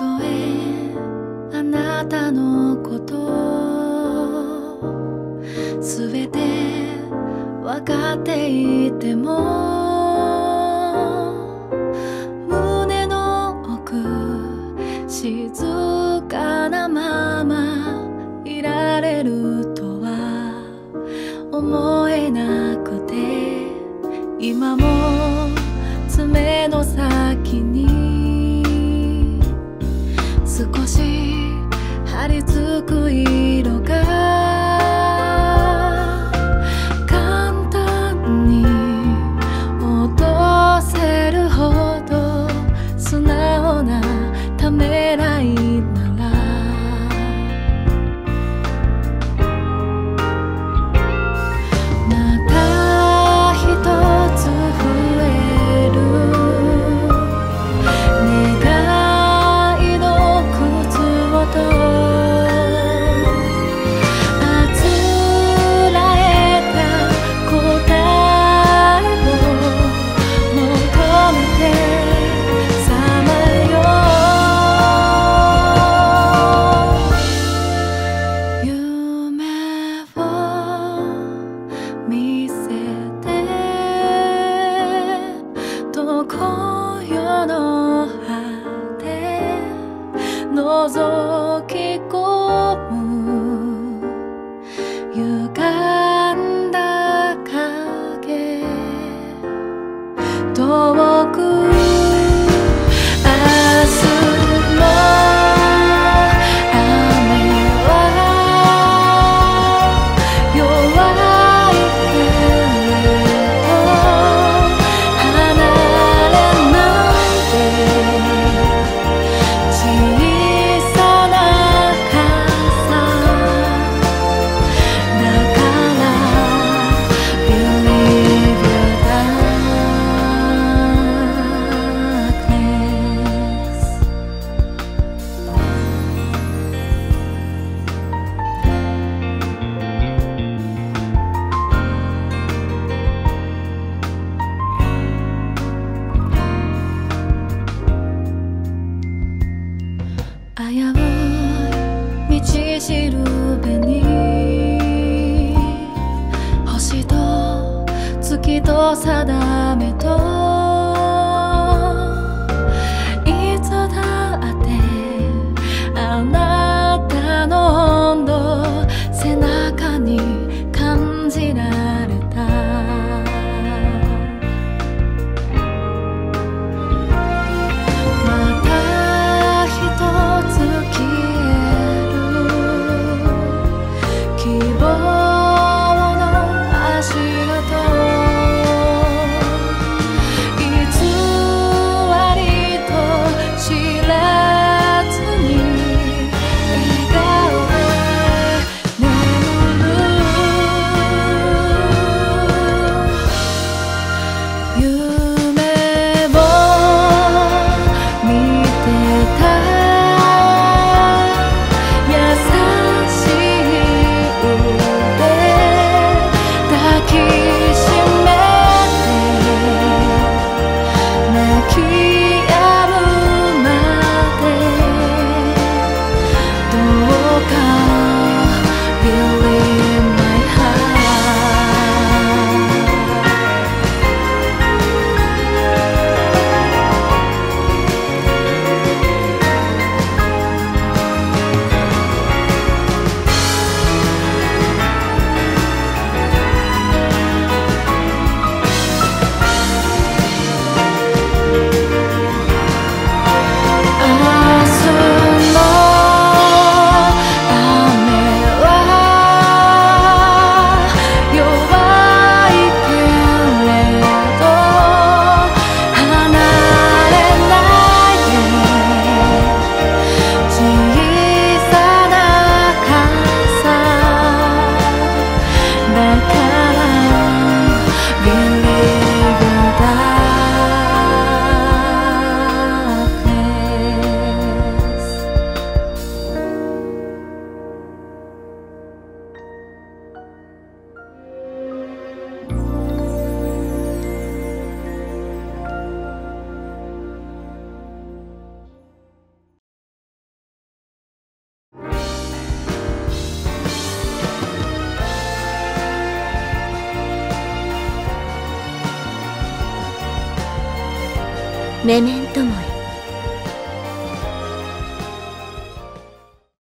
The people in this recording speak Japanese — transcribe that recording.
あなたのことすべてわかっていても胸の奥静かなままいられるとは思えなくて今も爪の先に Lozor. と定 you. メメントモリ。